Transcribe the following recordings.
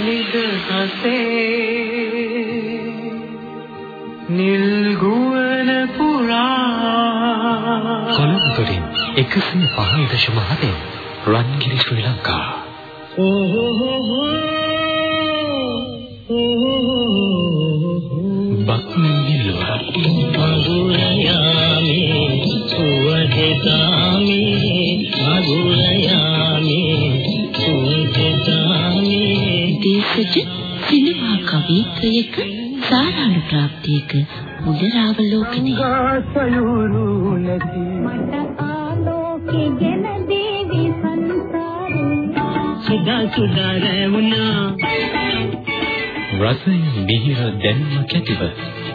නිදහසේ නිල් ගුවන පුරා කොළඹ තුලින් 105.7 රන්ගිරි ශ්‍රී ලංකා. බක්මිල්ල. මధుරයාමේ සුවදතාමේ කවිත්‍රයක සාරාණු ප්‍රාප්තියක මුදරාවලෝකනය මට ආලෝකේ ගෙන දේවි සංසාරේ. සුදා සුදා රැවුනා රසය මිහිර දැන්ම කැටිව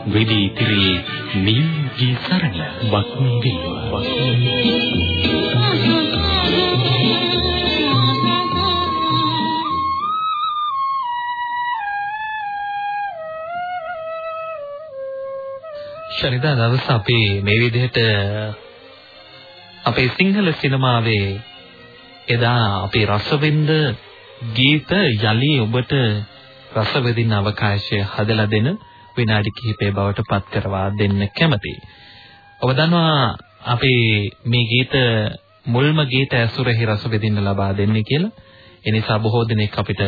විදී තිරේ නියුගී සරණ බක්මිල්ල ශනිදා දවස අපි මේ විදිහට අපේ සිංහල සිනමාවේ එදා අපි රසවින්ද ගීත යලි ඔබට රස විඳින්න අවකාශය හදලා දෙන විනාඩි කිහිපය බවට පත් කරවා දෙන්න කැමතියි. ඔබ දන්නවා අපි මේ ගීත මුල්ම ගීත ඇසුරෙහි රස විඳින්න ලබා දෙන්නේ කියලා. ඒ නිසා බොහෝ දෙනෙක් අපිට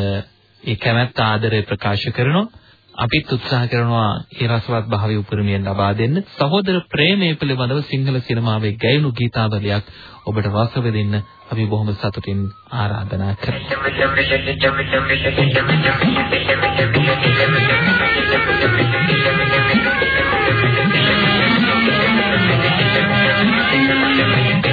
ඒ කැමැත්ත ආදරය ප්‍රකාශ කරනවා. අපිත් උත්සාහ කරනවා ඒ රසවත් භාවය උපරිමයෙන් ලබා දෙන්න. සහෝදර ප්‍රේමය පිළිබඳව සිංහල සිනමාවේ ගැයුණු ගීතාවලියක් ඔබට රස විඳින්න අපි බොහොම සතුටින් ආරාධනා කරනවා.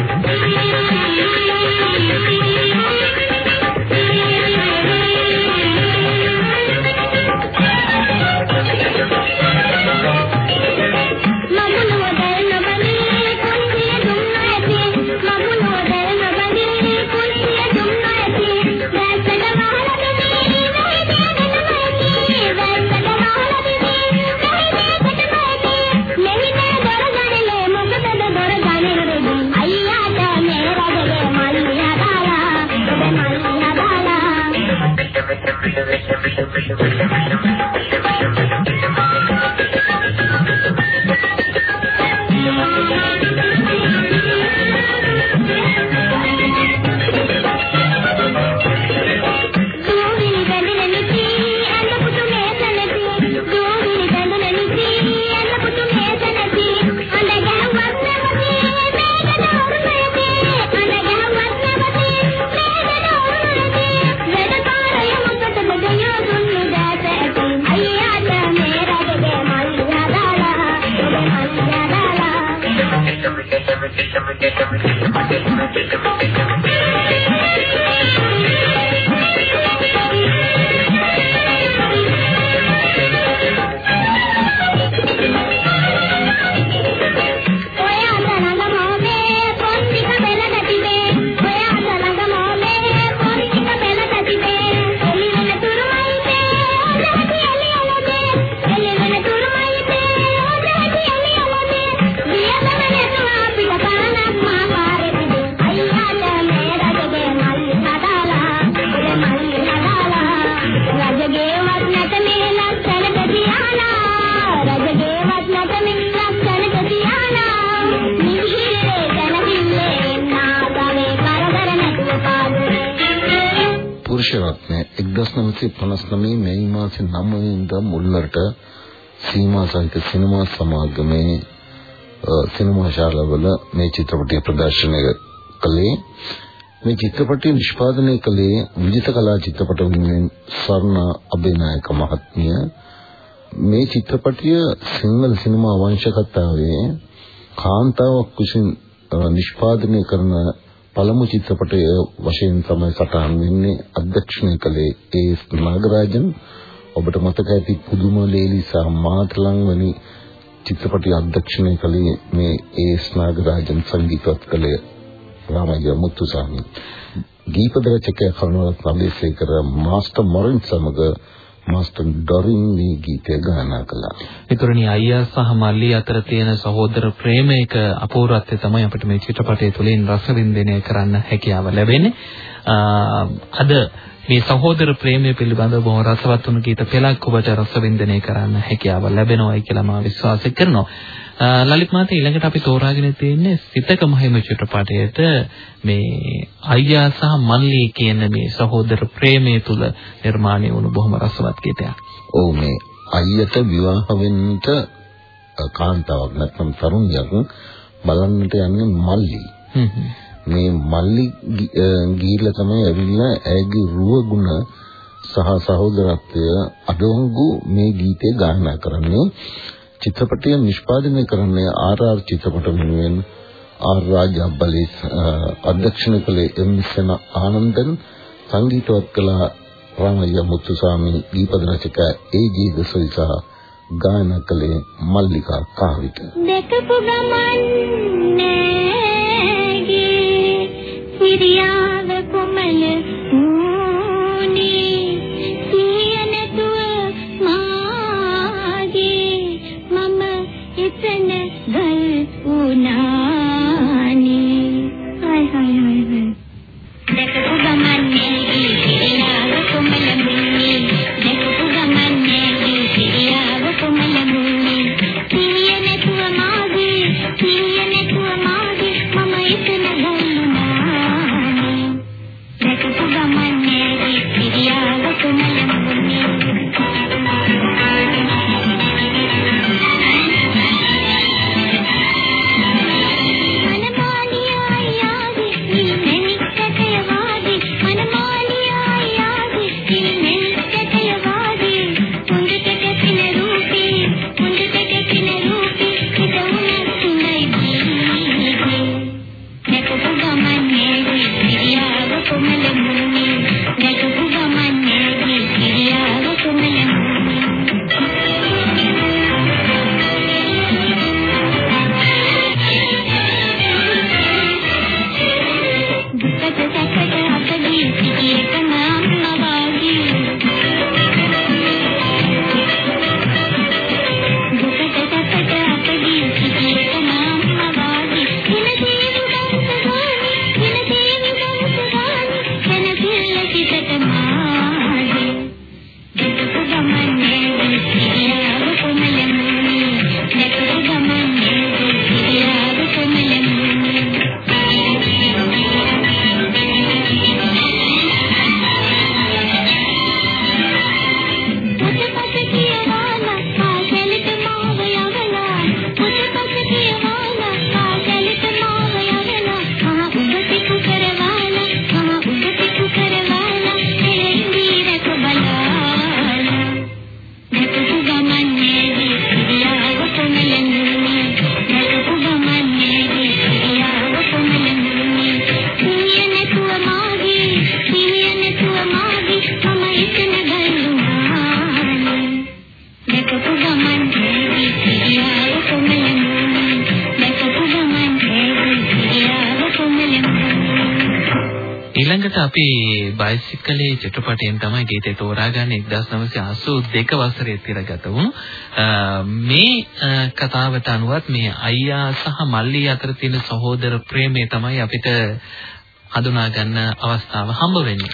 වෙනිදා මුල්ලරට සීමා සහිත සිනමා සමාගමේ අ, සිනමා ශාලාවල මේ චිත්‍රපටය ප්‍රදර්ශනය කළේ. මේ චිත්‍රපටය නිෂ්පාදනය කළේ විජිත කලා චිත්‍රපට වෙනුවෙන් ස්වර්ණ අබේනායක මහත්මිය. මේ චිත්‍රපටය සිංහල සිනමා වංශකතාවේ කාන්තාවක් විසින් අ, නිෂ්පාදනය කරන පළමු චිත්‍රපටය වශයෙන් තමයි සටහන් වෙන්නේ. අධ්‍යක්ෂණය කළේ ඒ.එස්. නාගරාජන්. ඔබට මතක ඇති පුදුම ලේලිසා මාතලන් වැනි චිත්‍රපටි අධ්‍යක්ෂණය කළේ මේ ඒස් නාගරාජන් සංගීතවත් කළේ රාමජ්‍ය මුත්තුසාමි. ගීපද රචකයා කරුණාරත්න අබේසේකර මාස්ටර් මොරින් සමග මාස්ටර් ඩොරින් මේ ගීතය ගායනා කළා. ඒතරණී අයියා සහ මල්ලි අතර තියෙන සහෝදර ප්‍රේමයක අපූර්වත්වය තමයි අපිට මේ චිත්‍රපටය තුළින් රසවින්දනය කරන්න හැකියාව ලැබෙන්නේ. අද මේ සහෝදර ප්‍රේමය පිළිබඳව බොහොම රසවත් වුණු ගීත පෙළක් ඔබට රසවින්දනය කරන්න හැකියාව ලැබෙනවායි කියලා මම විශ්වාස කරනවා. ලලිත් මාතේ ඊළඟට අපි තෝරාගෙන තියෙන්නේ සිතක මහිම චිත්‍රපටයේට මේ අයියා සහ මල්ලි කියන මේ සහෝදර ප්‍රේමය තුල නිර්මාණය වුණු බොහොම රසවත් ගීතයක්. ඔව් මේ අයියට විවාහ වෙන්න කාන්තාවක් නැත්නම් තරුණියක් බලන්නට යන්නේ මල්ලි. මේ මල්ලි ගිහිල්ලා තමයි ඇවිල්ලා ඇගේ රුව ගුණ සහ සහෝදරත්වය අඩංගු මේ ගීතය ගායනා කරන්නේ චිත්‍රපටය නිෂ්පාදනය කරන්නේ ආර්.ආර් චිත්‍රපට වෙනුවෙන් ආර් රාජ අබ්බලි අධ්‍යක්ෂණය කළේ එම් සෙන ආනන්දන් සංගීතවත් කළ රාමయ్య මුත්තුසාමි දීපද රචක ඒ.ජී. දසොයි සහ ගායනා කළේ මල්ලිකා කාවිත දැකපු ගමන් නෑගේ iría de comer. බයිසිකලේ චිත්‍රපටයෙන් තමයි ගීතය තෝරාගන්නේ 1982 වසරේ තිරගත වුණු අ, මේ අ, කතාවට අනුවත් මේ අයියා සහ මල්ලි අතර තියෙන සහෝදර ප්‍රේමය තමයි අපිට හඳුනා ගන්න අවස්ථාව හම්බ වෙන්නේ.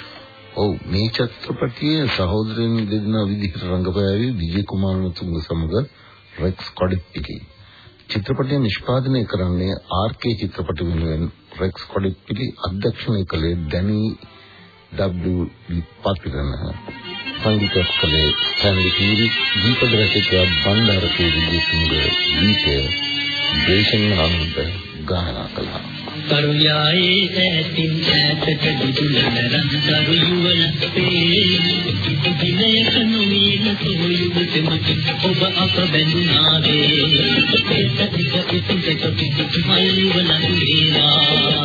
ඔව් මේ චිත්‍රපටයේ සහෝදරයන් දෙදෙනා විදිහට රංගපෑවි විජේ කුමාරතුංග සමග රෙක්ස් කොඩිප්පිලි. චිත්‍රපටය නිෂ්පාදනය කරන්නේ ආර්.කේ චිත්‍රපට වෙනුවෙන් රෙක්ස් කොඩිප්පිලි අධ්‍යක්ෂණය කළේ ඩැනි W. පතිරණ. සංගීතවත් කළේ ස්ටැන්ලි කීරි, දීපද රචකයා බණ්ඩාරකේ විජේතුංග, ගීතය දේශන් ආනන්ද ගායනා කළා. කරුයායේ ඈතින් ඈතට දිදුලන රන් කරු යුවන පේ දිනයක නොවීන සොයුබට මට ඔබ අප බැඳුනාවේ ඒ සතික ඉතිසක පිටු මල් වල වේවා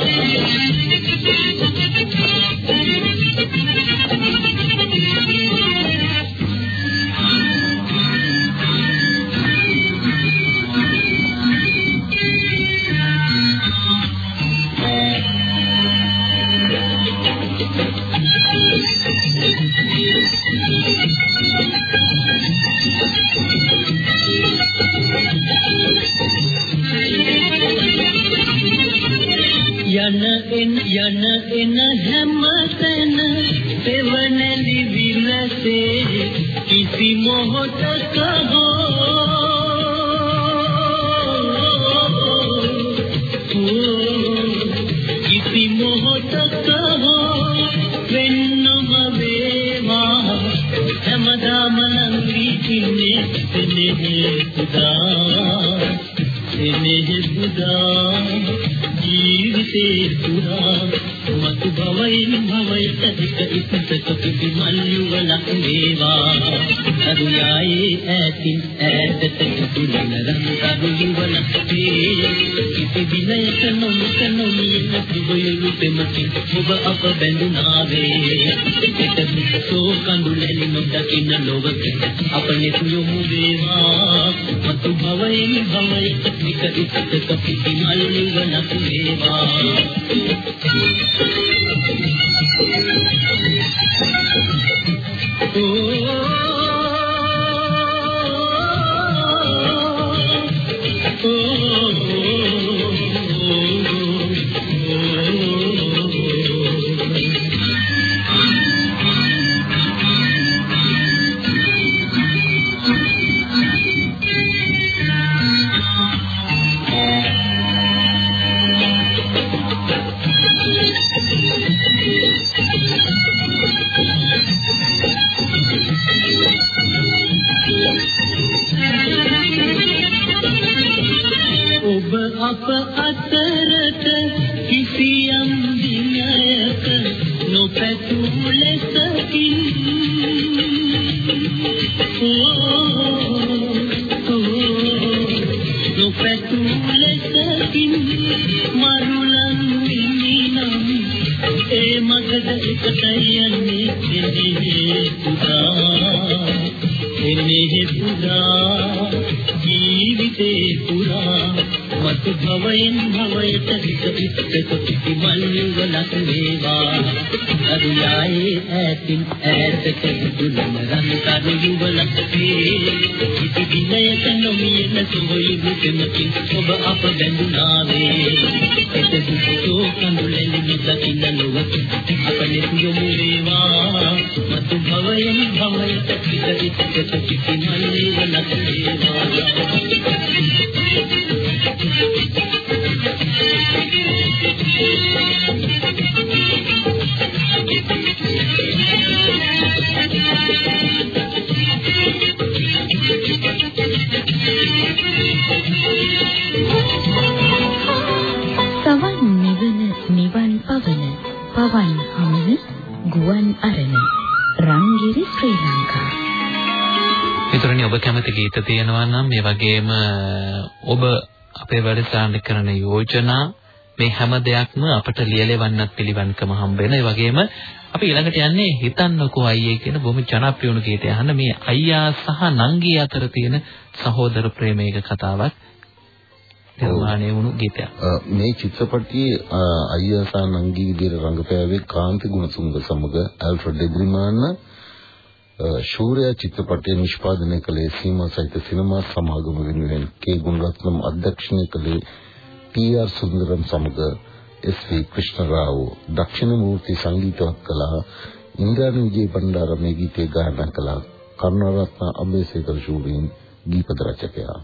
එන යන එන හැම තැන පෙවනලි විලසේ කිසි මොහොතක කිසි මොහොතක වෙන්නම වේවා. හැමදාම නම් වීතිනේ එනේ සුදා එනේ සුදා ජීවිතේ පුරා මතු භවයෙන් භවයට එක ඉස්සක පිපි මල්යුවලක් වේවා කරුණායේ ඈතින් ඈතට දුලන රන් කරුණුවලක් වේ කිසි දිනයක නොමක නොමියන සුබයලු පෙමකින් ඔබ අප බැඳුනාවේ එක සෝ කඳුලෙලි නොදකින්න ලොවක අපනේ යොමු වේවා මතු භවයෙන් භවයට එක ඉස්සක පිපි මල්යුවලක් වේවා. කැමති ගීත තියෙනවා නම් මේ වගේම ඔබ අපේ වැඩසටහන කරන යෝජනා මේ හැම දෙයක්ම අපට ලියලෙවන්නත් පිළිවන්කම හම්බ වෙන. ඒ වගේම අපි ඊළඟට යන්නේ හිතන්නකෝ අයියේ කියන බොහොම ජනප්‍රිය වුණු ගීතය. අහන්න මේ අයියා සහ නංගී අතර තියෙන සහෝදර ප්‍රේමයක කතාවක් නිර්මාණය වුණු ගීතයක්. මේ චිත්‍රපටයේ අයියා සහ නංගී විදිහට රංගපෑවේ කාන්ති ගුණසුංග සමග ඇල්ෆ්‍රඩ් එබ්‍රිමාන ශූරයා චිත්‍රපටය නිෂ්පාදනය කළේ සීමා සහිත සිනමා සමාගම වෙනුවෙන් කේ ගුණරත්නම් අධ්‍යක්ෂණය කළේ ටී.ආර්. සුන්දරම් සමග එස්.වී. ක්‍රිෂ්ණරාව් දක්ෂිණ මූර්ති සංගීතවත් කළා ඉන්ද්‍රාණි විජේ බණ්ඩාර මේ ගීතය ගායනා කළා කරුණාරත්න අබේසේකර ශූරීන් ගීපද රචකයා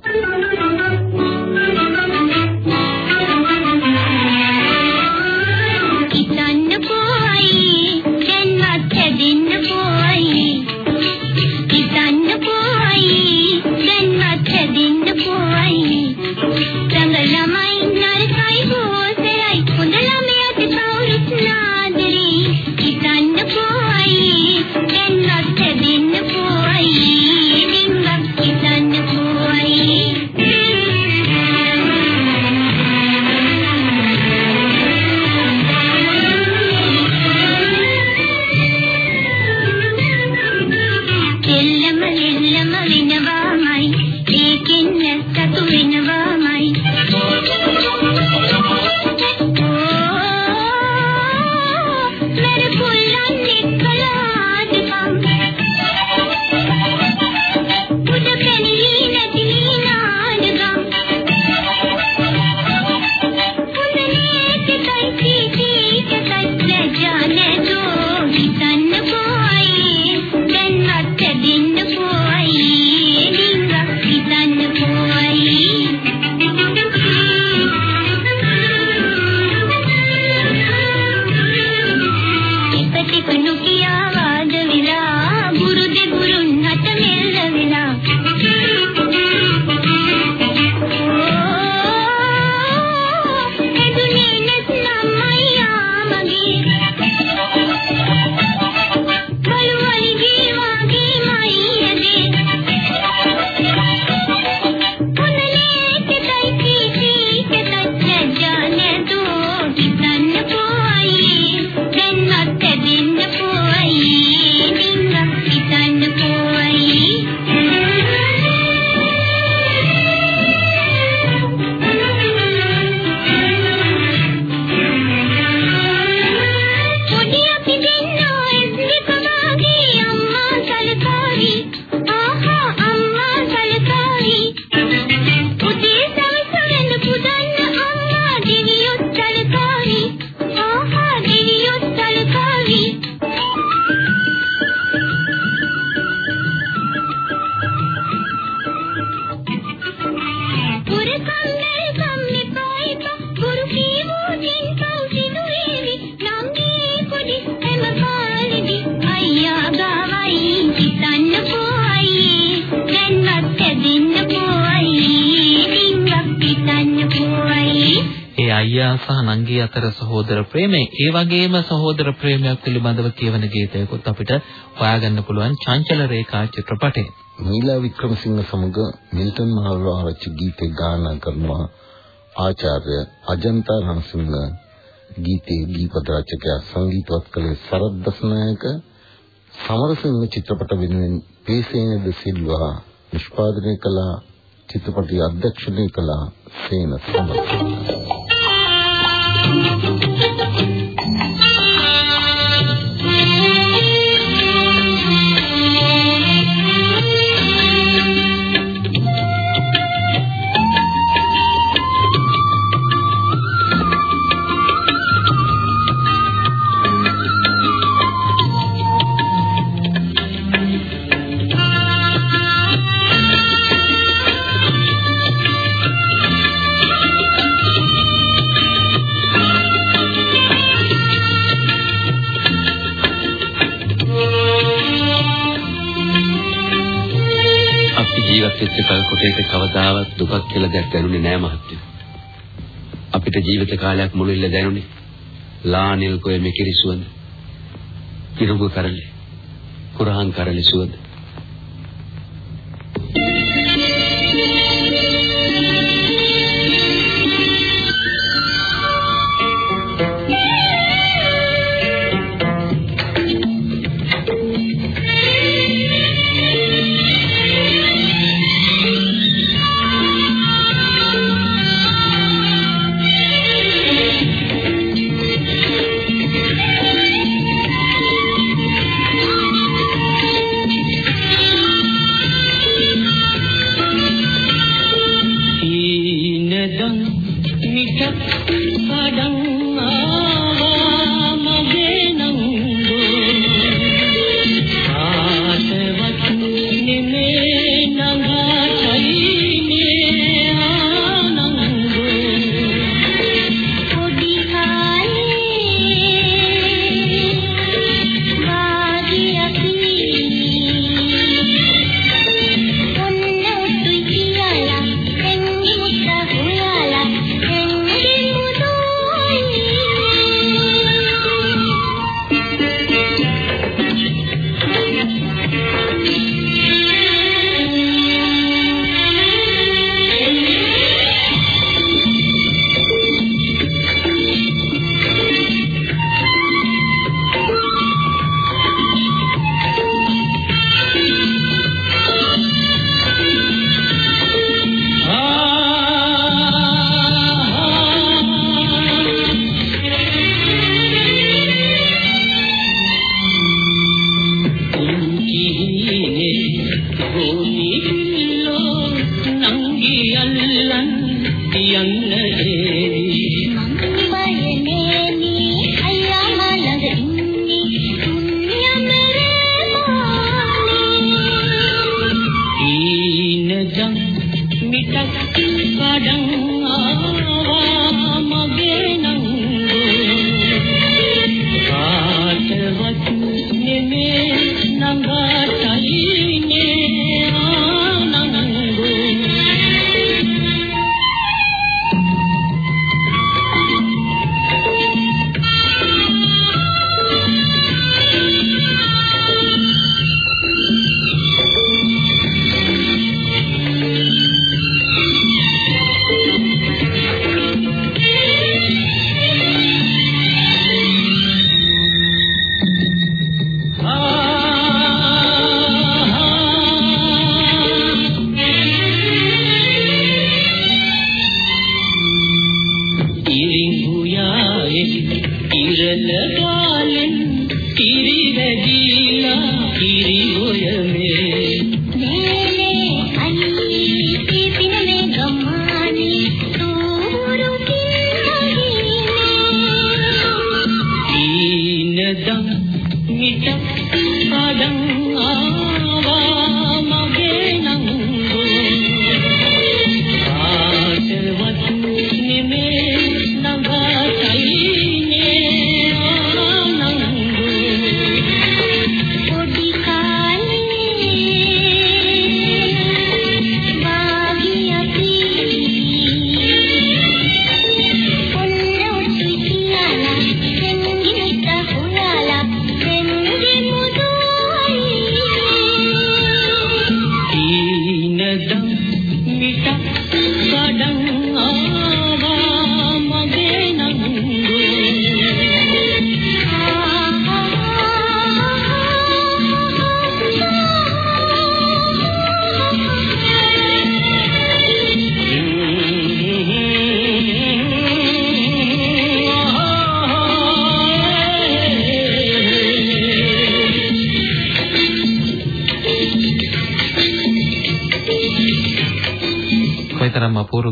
අයියා සහ නංගී අතර සහෝදර ප්‍රේමය. ඒ වගේම සහෝදර ප්‍රේමයක් පිළිබඳව කියවන ගීතයකුත් අපිට හොයාගන්න පුළුවන් චංචල රේඛා චිත්‍රපටයේ නීලා වික්‍රමසිංහ සමග මිල්ටන් මහවරාරච්චි ගීතේ ගායනා කරනවා ආචාර්ය අජන්තා රණසිංහ. ගීතේ දීපද රචකයා සංගීතවත් කළේ සරත් දසනායක සමරසිංහ චිත්‍රපට වෙනුවෙන් පේසේනද සිල්වා නිෂ්පාදනය කළ චිත්‍රපටය අධ්‍යක්ෂණය කළ සේන සමරසිංහ කල් කොටේට කවදාවත් දුකක් කියලා දැක් දැනුනේ නෑ මහත්තයෝ. අපිට ජීවිත කාලයක් මුළුල්ල දැනුනේ ලානිල් කොය මෙකිරි සුවඳ. කිරුගු කරලි. කුරහන් කරලි සුවඳ.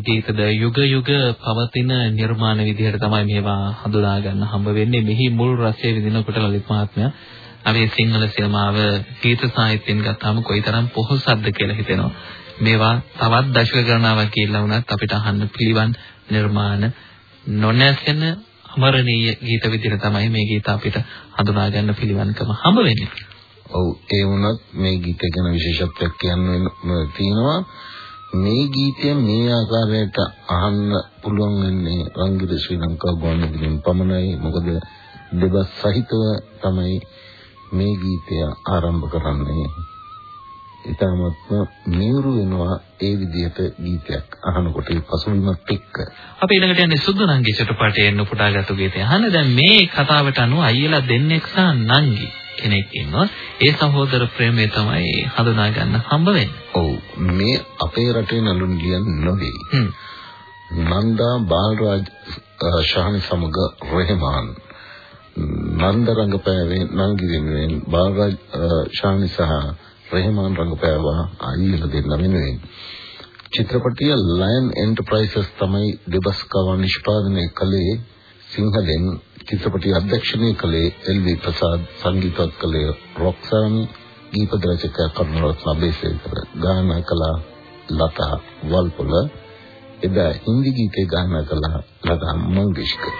කොයිතරම් අපූර්ව ගීතද යුග යුග පවතින නිර්මාණ විදිහට තමයි මේවා හඳුනා ගන්න හම්බ වෙන්නේ. මෙහි මුල් රසය විඳිනකොට ලලිත් මහත්මයා අපේ සිංහල සිනමාව ගීත සාහිත්‍යයෙන් ගත්තාම කොයිතරම් පොහොසත්ද කියලා හිතෙනවා. මේවා තවත් දශක ගණනාවක් කියලා වුණත් අපිට අහන්න පිළිවන් නිර්මාණ නොනැසෙන අමරණීය ගීත විදිහට තමයි මේ ගීත අපිට හඳුනා ගන්න පිළිවන්කම හම්බ වෙන්නේ. ඔව් ඒ වුණත් මේ ගීත ගැන විශේෂත්වයක් කියන්න තියෙනවා. මේ ගීතය මේ ආකාරයට අහන්න පුළුවන් වෙන්නේ රංගිර ශ්‍රී ලංකා ගුවන්විදුලියෙන් පමණයි. මොකද දෙබස් සහිතව තමයි මේ ගීතය ආරම්භ කරන්නේ. ඉතාමත්ම නියුරු වෙනවා ඒ විදිහට ගීතයක් අහනකොට ඒ පසුබිමත් එක්ක. අපි ඊළඟට යන්නේ සුදුනංගි චිත්‍රපටයෙන් උපුටාගත්තු ගීතය. අහන්න දැන් මේ කතාවට අනුව අයියලා දෙන්නෙක් සහ නංගි කෙනෙක් ඉන්නවා. ඒ සහෝදර ප්‍රේමය තමයි හඳුනා ගන්න හම්බ වෙන්නේ. ඔව් මේ අපේ රටේ නළුන්ගියන් නෙවෙයි. නන්දා බාලරාජ් ශාහනි සමග රෙහමාන් නන්ද රංගපෑවේ නංගි වෙනුවෙන් බාලරාජ් ශාහනි සහ රෙහමාන් රංගපෑවා අයියලා දෙන්න වෙනුවෙන්. චිත්‍රපටිය ලයන් එන්ටර්ප්‍රයිසස් තමයි දෙබස් කවා නිෂ්පාදනය කළේ සිංහලෙන් චිත්‍රපටි අධ්‍යක්ෂණය කළේ එල්.වී. ප්‍රසාද් සංගීතවත් කළේ රොක්සානි ගීත රචක කරුණරත්න බේසේකර ගායනා කළ ලතා වල්පොල එදා හින්දි ගීතේ ගායනා කළ ලතා මංගেশකර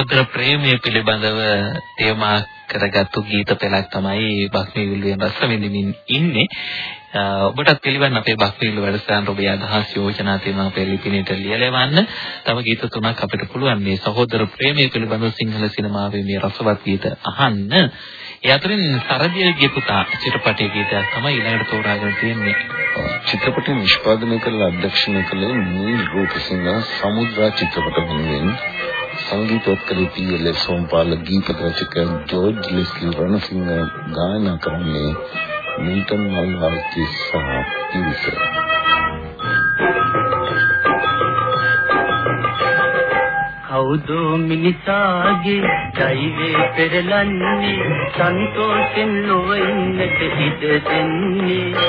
සහෝදර ප්‍රේමය පිළිබඳව තේමා කරගත්තු ගීත පෙළක් තමයි බක්මී විල්ලුවෙන් රස විඳින්මින් ඉන්නේ. ඔබටත් පිළිවන් අපේ බක්මී විල්ලුව වැඩසටහන ඔබේ අදහස් යෝජනා තියෙනවා අපේ ලිපිනයට ලියලවන්න. තව ගීත තුනක් අපිට පුළුවන් මේ සහෝදර ප්‍රේමය පිළිබඳව සිංහල සිනමාවේ මේ රසවත් ගීත අහන්න. ඒ අතරින් සරදියගේ පුතා චිත්‍රපටයේ ගීතයක් තමයි ඊළඟට තෝරාගෙන තියෙන්නේ. චිත්‍රපටය නිෂ්පාදනය කළ අධ්‍යක්ෂණය කළේ නීල් රූපසිංහ සමුද්‍රා චිත්‍රපට වෙනුවෙන් සංගීතවත් කළේ පී.එල්. සෝම්පාල ගීත රචක ජෝර්ජ් ලෙස්ලි රණසිංහ ගායනා කරන්නේ මිල්ටන් මල්වාල්ති සහ පිරිස. කවුද මිනිසාගේ දෛවේ පෙරලන්නේ සන්තෝෂෙන් ලොව ඉන්නට ඉඩ දෙන්නේ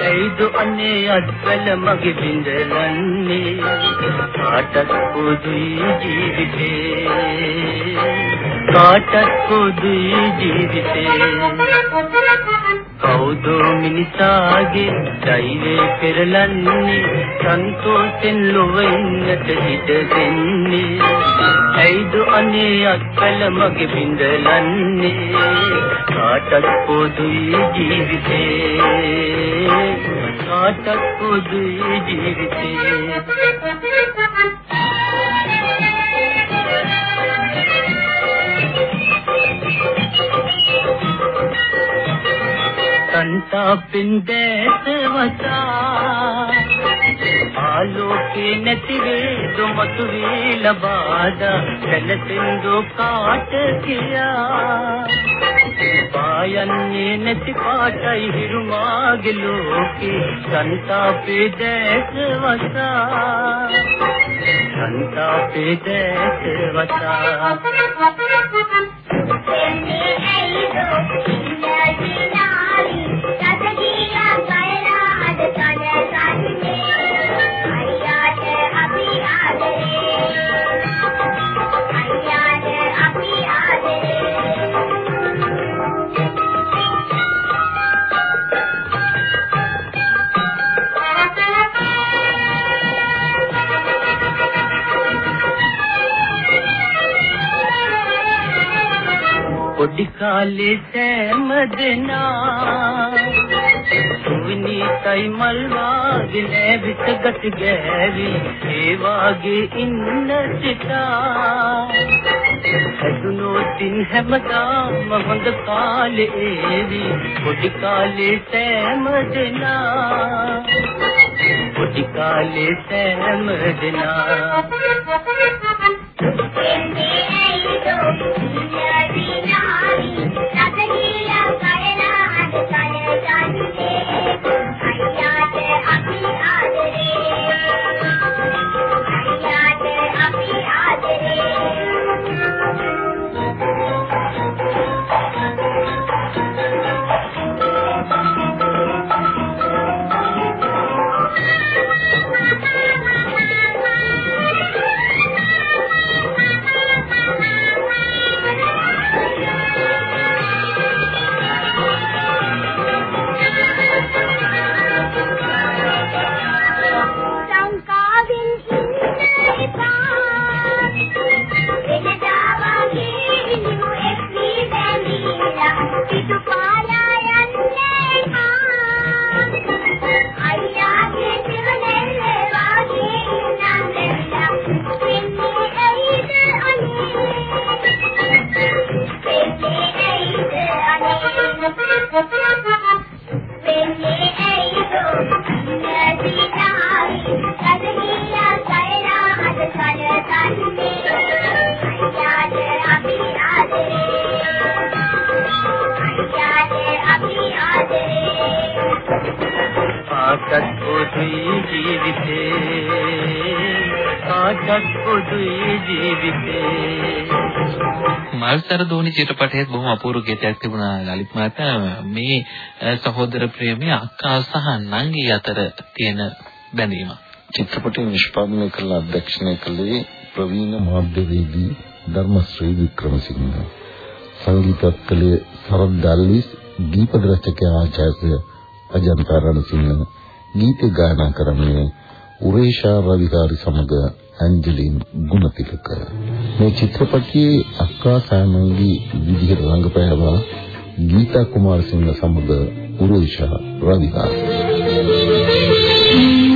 ඇයිද අනේ අත්වල මගේ බින්දලන්නේ කාටත් පොදුයි ජීවිතේ කාටත් පොදුයි ජීවිතේ කවුද මිනිසාගේ දෛවේ පෙරලන්නේ සන්තෝෂෙන් ලොව ඉන්නට ඉඩ දෙන්නේ ඇයිද අනේ අත්කල මගේ බින්දලන්නේ කාටත් පොදුයි ජීවිතේ කාටත් පොදුයි ජීවිතේ සංතාපෙන් දැස වසා. ආලෝකේ නැති වේ දුමතු වේ ලබාදා. කලතෙන් දුකාට කියා. පායන්නේ නැති පාටයි හිරුමාගේ ලෝකේ. සංතාපේ දැස වසා. සංතාපේ දැස වසා. එන්නේ ඇයිදෝ ඉන්නදිනාවි පොඩි කාලේ සෑම දෙනා සුවිනීතයි මල් වාගේ නැවිත ගත ගෑවි ඒ වාගේ ඉන්න සිතා හැදුනොතින් හැමදාම හොඳ කාලේ ඒවි පොඩි කාලේ සෑම දෙනා පොඩි කාලේ සෑම පොදුයි ජීවිතේ කාටත් පොදුයි ජීවිතේ මල්සර දෝනි චිත්‍රපටයේ බොහොම අපූර්ව ගීතයක් තිබුණා ලලිත් මහතා මේ සහෝදර ප්‍රේමයේ අක්කා සහ නංගි අතර තියෙන බැඳීම. චිත්‍රපටය නිෂ්පාදනය කළ අධ්‍යක්ෂණය කළේ ප්‍රවීණ මාධ්‍යවේදී ධර්මශ්‍රී වික්‍රමසිංහ. සංගීතත් කළේ සරත් දල්විස්, දීපද රචකයා ආචාර්ය අජන්ත රණසිංහ, ගීත ගායනා කරන්නේ උරේෂා රවිකාරි සමග ඇන්ජලින් ගුණතිලක මේ චිත්‍රපටයේ අක්කා සාමංගි විදිහට රංගපෑවා ගීතා කුමාරසිංහ සමග උරේෂා රවිකාරි Thank you.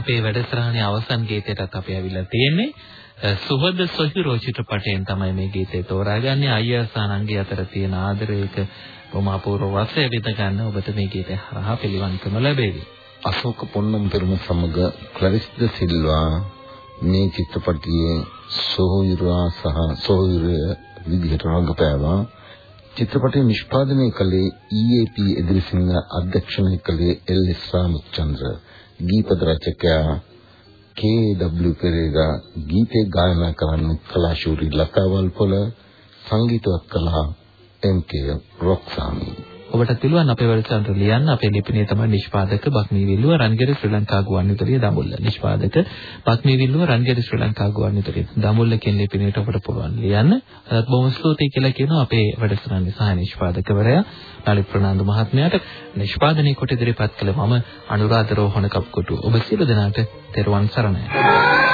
අපේ වැඩසටහනේ අවසන් ගීතයටත් අපි ඇවිල්ලා තියෙන්නේ. සුහද සොහිරෝ චිත්‍රපටයෙන් තමයි මේ ගීතය තෝරාගන්නේ. අයියා සානංගි අතර තියෙන ආදරයක බොහොම අපූර්ව රසය විඳ ගන්න ඔබට මේ ගීතය හරහා පිළිවන්කම ලැබේවි. අශෝක පොන්නම් පෙරමුණ සමග ක්ලරිස් ද සිල්වා මේ චිත්‍රපටයේ සොහොයුරා සහ සොහොයුරය විදිහට රංගපෑවා. චිත්‍රපටය නිෂ්පාදනය කළේ EAP එදිරිසිංහ අධ්‍යක්ෂණය කළේ එල්.එස්. රාමචන්ද්‍ර ගීපද රචකයා කේ.ඩබ්ලිව් පෙරේරා ගීතේ ගායනා කරන්න කලාශූරී ලතාවල් පොළ සංගීතවත් කළා එම්.කේ. රොක්සාමි ඔබට පුළුවන් අපේ වැඩසටහනට ලියන්න අපේ ලිපිණිය තමයි නිෂ්පාදක බක්මී විල්ලුව රන්ගිර ශ්‍රී ලංකා ගුවන්විදුලිය දඹුල්ල. නිෂ්පාදක බක්මී විල්ලුව රන්ගිර ශ්‍රී ලංකා ගුවන්විදුලිය දඹුල්ල කියන ලිපිණියට ඔබට පුළුවන් ලියන්න. අදත් බොහොම ස්තුතියි කියලා කියනවා අපේ වැඩසටහනේ සහාය නිෂ්පාදකවරයා ලලිත් ප්‍රනාන්දු මහත්මයාට. නිෂ්පාදනයේ කොට ඉදිරිපත් කළ මම අනුරාධ රෝහණ කප්කොටු ඔබ සියලු දෙනාට තෙරුවන් සරණයි.